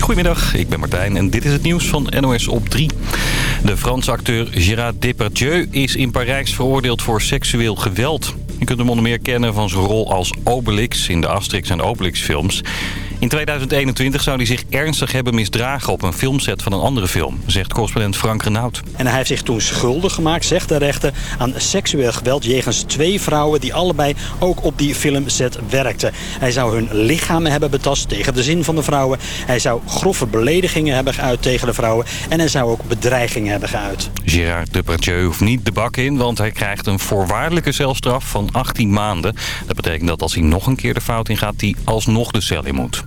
Goedemiddag, ik ben Martijn en dit is het nieuws van NOS op 3. De Franse acteur Gérard Depardieu is in Parijs veroordeeld voor seksueel geweld. Je kunt hem onder meer kennen van zijn rol als Obelix in de Asterix en Obelix films. In 2021 zou hij zich ernstig hebben misdragen op een filmset van een andere film, zegt correspondent Frank Renaud. En hij heeft zich toen schuldig gemaakt, zegt de rechter, aan seksueel geweld jegens twee vrouwen die allebei ook op die filmset werkten. Hij zou hun lichamen hebben betast tegen de zin van de vrouwen. Hij zou grove beledigingen hebben geuit tegen de vrouwen. En hij zou ook bedreigingen hebben geuit. Gérard Depardieu hoeft niet de bak in, want hij krijgt een voorwaardelijke celstraf van 18 maanden. Dat betekent dat als hij nog een keer de fout ingaat, hij alsnog de cel in moet.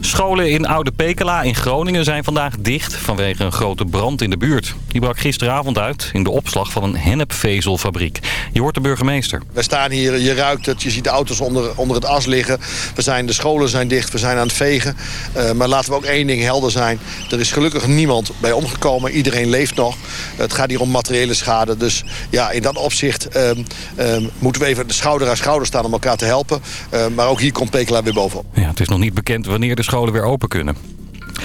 Scholen in Oude Pekela in Groningen zijn vandaag dicht vanwege een grote brand in de buurt. Die brak gisteravond uit in de opslag van een hennepvezelfabriek. Je hoort de burgemeester. We staan hier, je ruikt het, je ziet de auto's onder, onder het as liggen. We zijn, de scholen zijn dicht, we zijn aan het vegen. Uh, maar laten we ook één ding helder zijn. Er is gelukkig niemand bij omgekomen. Iedereen leeft nog. Het gaat hier om materiële schade. Dus ja, in dat opzicht um, um, moeten we even de schouder aan schouder staan om elkaar te helpen. Uh, maar ook hier komt Pekela weer bovenop. Ja, het is nog niet bekend wanneer de scholen weer open kunnen.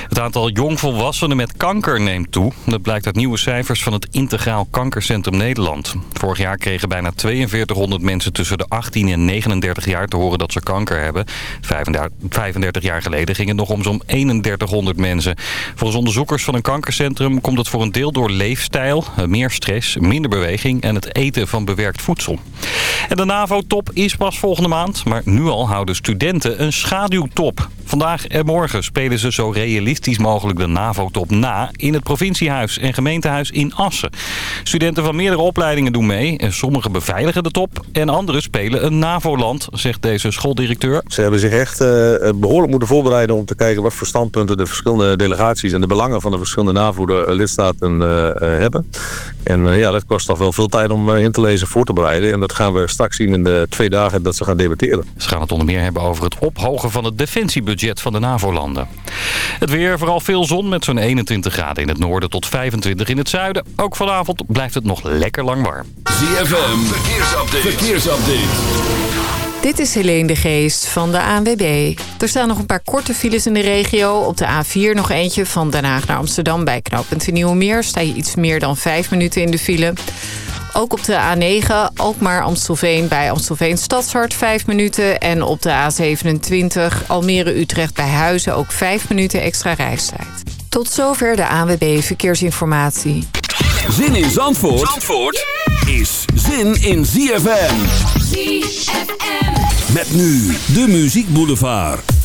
Het aantal jongvolwassenen met kanker neemt toe. Dat blijkt uit nieuwe cijfers van het Integraal Kankercentrum Nederland. Vorig jaar kregen bijna 4200 mensen tussen de 18 en 39 jaar te horen dat ze kanker hebben. 35 jaar geleden ging het nog om zo'n 3100 mensen. Volgens onderzoekers van een kankercentrum komt het voor een deel door leefstijl, meer stress, minder beweging en het eten van bewerkt voedsel. En de NAVO-top is pas volgende maand, maar nu al houden studenten een schaduwtop. Vandaag en morgen spelen ze zo realistisch mogelijk de NAVO-top na... in het provinciehuis en gemeentehuis in Assen. Studenten van meerdere opleidingen doen mee. En sommigen beveiligen de top en anderen spelen een NAVO-land, zegt deze schooldirecteur. Ze hebben zich echt uh, behoorlijk moeten voorbereiden om te kijken... wat voor standpunten de verschillende delegaties en de belangen van de verschillende NAVO-lidstaten uh, uh, hebben. En ja, dat kost toch wel veel tijd om in te lezen, voor te bereiden. En dat gaan we straks zien in de twee dagen dat ze gaan debatteren. Ze gaan het onder meer hebben over het ophogen van het defensiebudget van de NAVO-landen. Het weer, vooral veel zon met zo'n 21 graden in het noorden tot 25 in het zuiden. Ook vanavond blijft het nog lekker lang warm. ZFM, verkeersupdate. verkeersupdate. Dit is Helene de Geest van de ANWB. Er staan nog een paar korte files in de regio. Op de A4 nog eentje van Den Haag naar Amsterdam bij knooppunt Nieuwemeer. Sta je iets meer dan 5 minuten in de file. Ook op de A9, Alkmaar Amstelveen bij Amstelveen Stadshart 5 minuten. En op de A27 Almere Utrecht bij Huizen ook 5 minuten extra reistijd. Tot zover de ANWB Verkeersinformatie. Zin in Zandvoort, Zandvoort is zin in ZFM. ZFM. Met nu de Muziek Boulevard.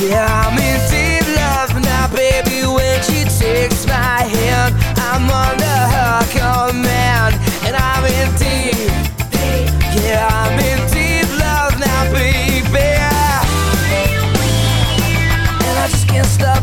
Yeah, I'm in deep love now, baby. When she takes my hand, I'm under her command, and I'm in deep. Yeah, I'm in deep love now, baby. And I just can't stop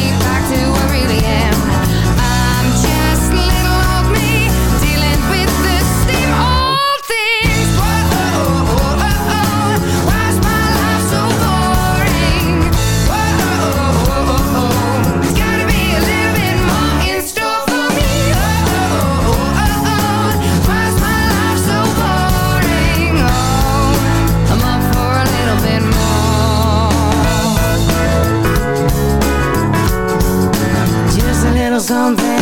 something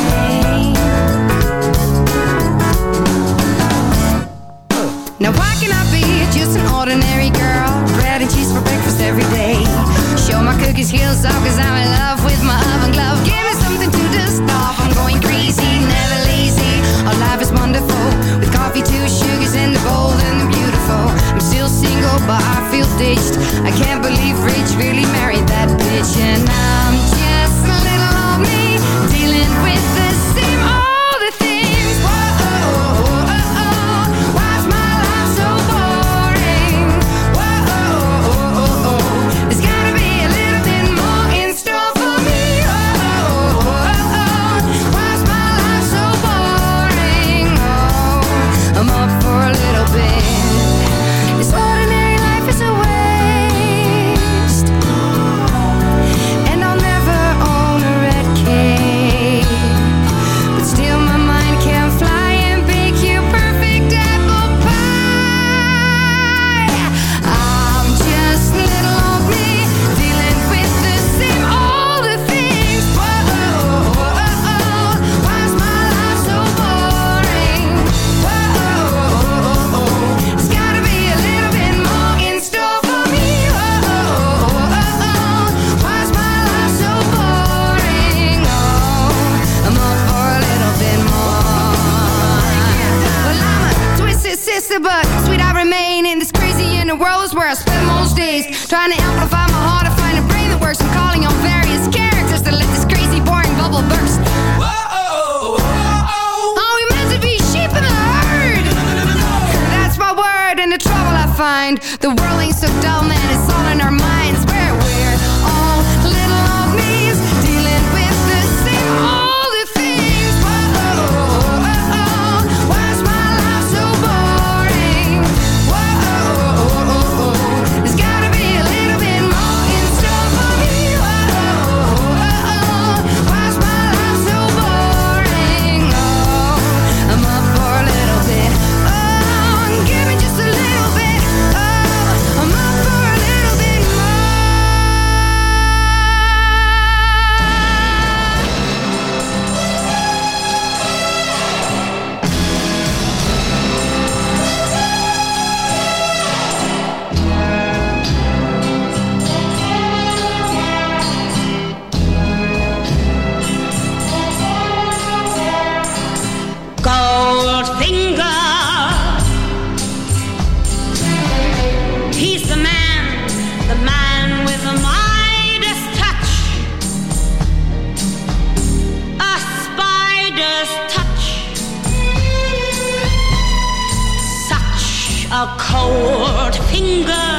a cold finger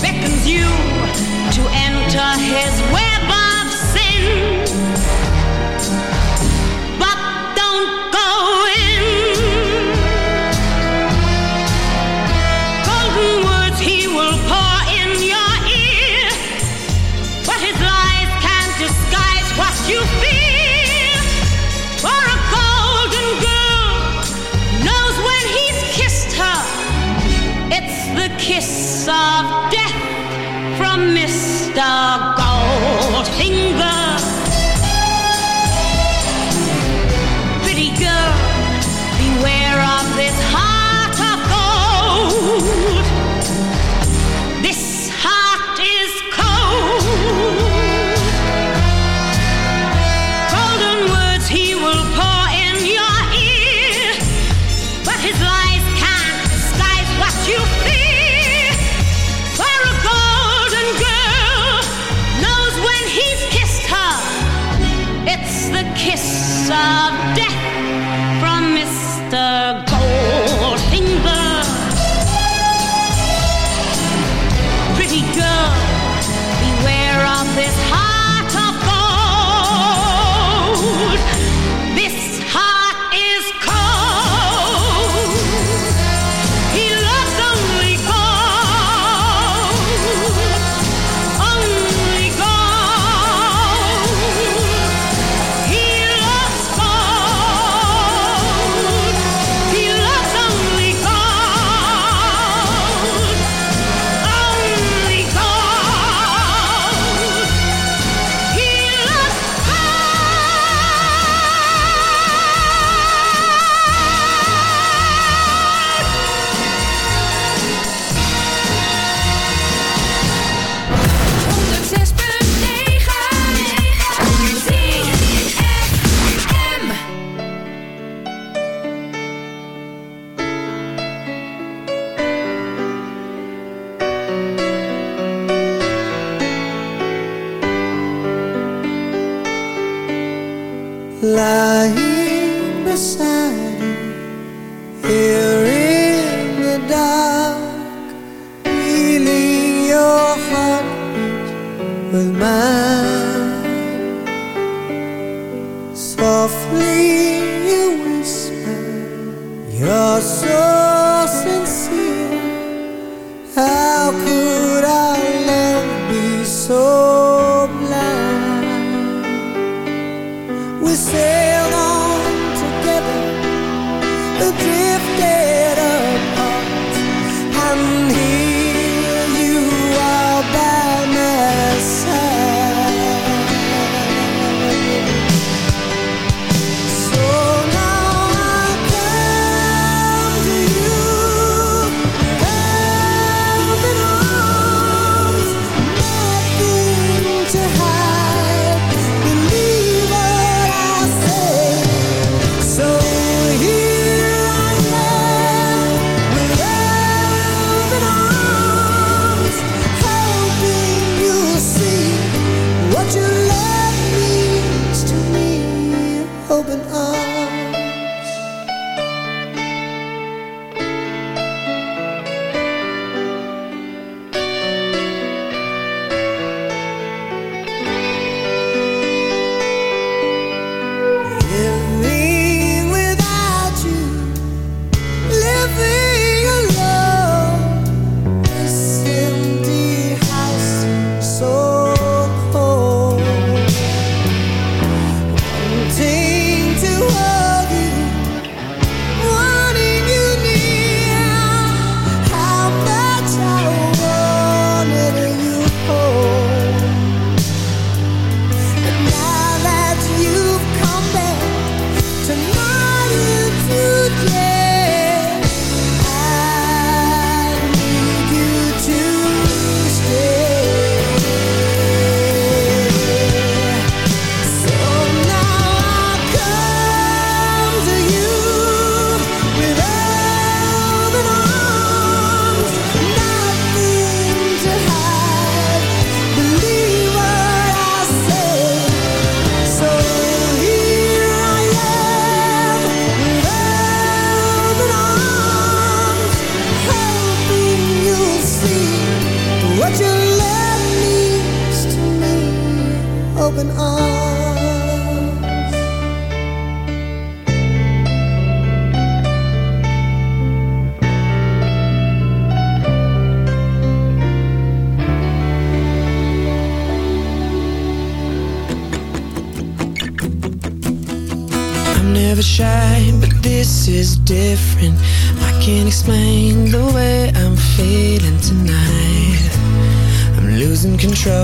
beckons you to enter his way. of death from Mr. Gold.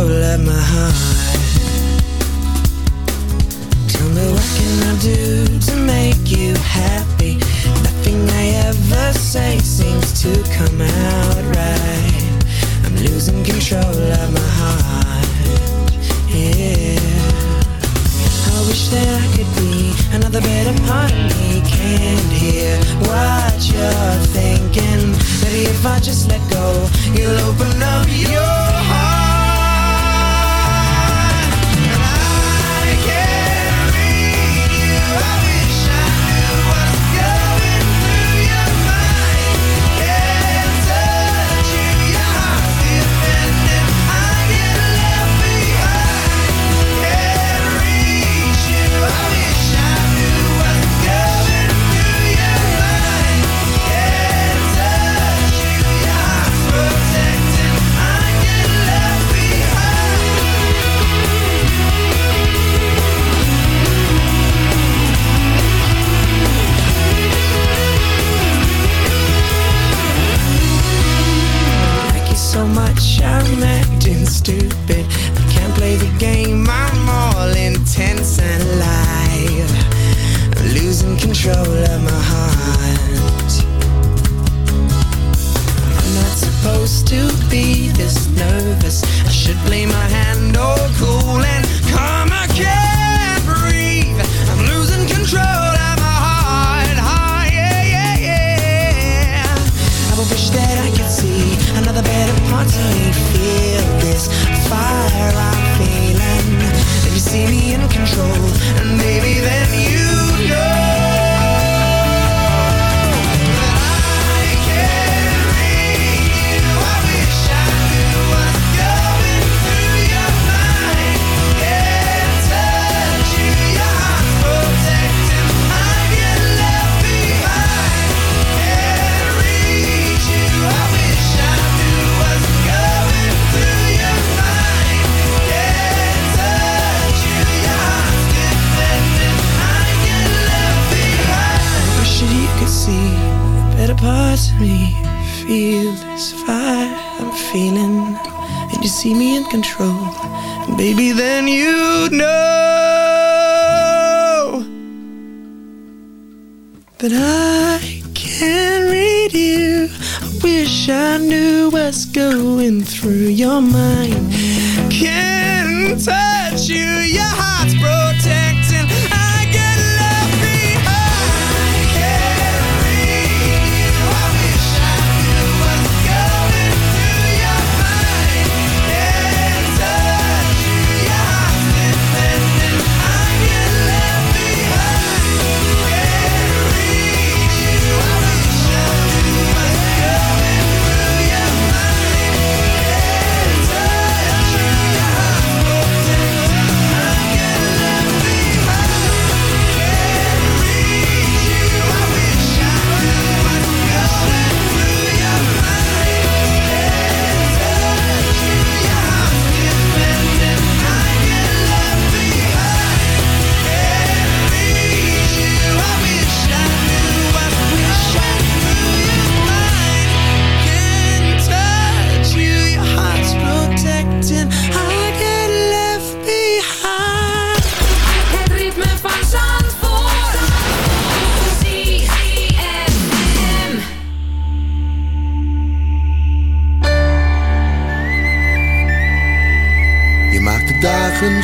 my heart Tell me what can I do to make you happy? I ever say seems to come out right. I'm losing control of my heart Yeah. I wish that I could be another better part of me Can't hear what you're thinking if I just let go You'll open up your heart. but I can't read you. I wish I knew what's going through your mind. Can't touch you, yeah.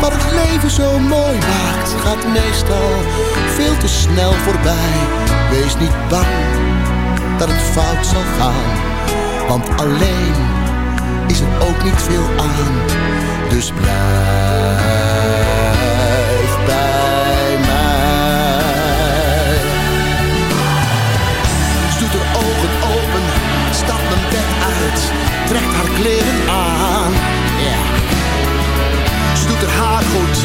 wat het leven zo mooi maakt, gaat meestal veel te snel voorbij. Wees niet bang dat het fout zal gaan, want alleen is er ook niet veel aan. Dus blijf bij mij. Doet haar ogen open, stapt mijn bed uit, trekt haar kleren aan.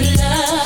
Love.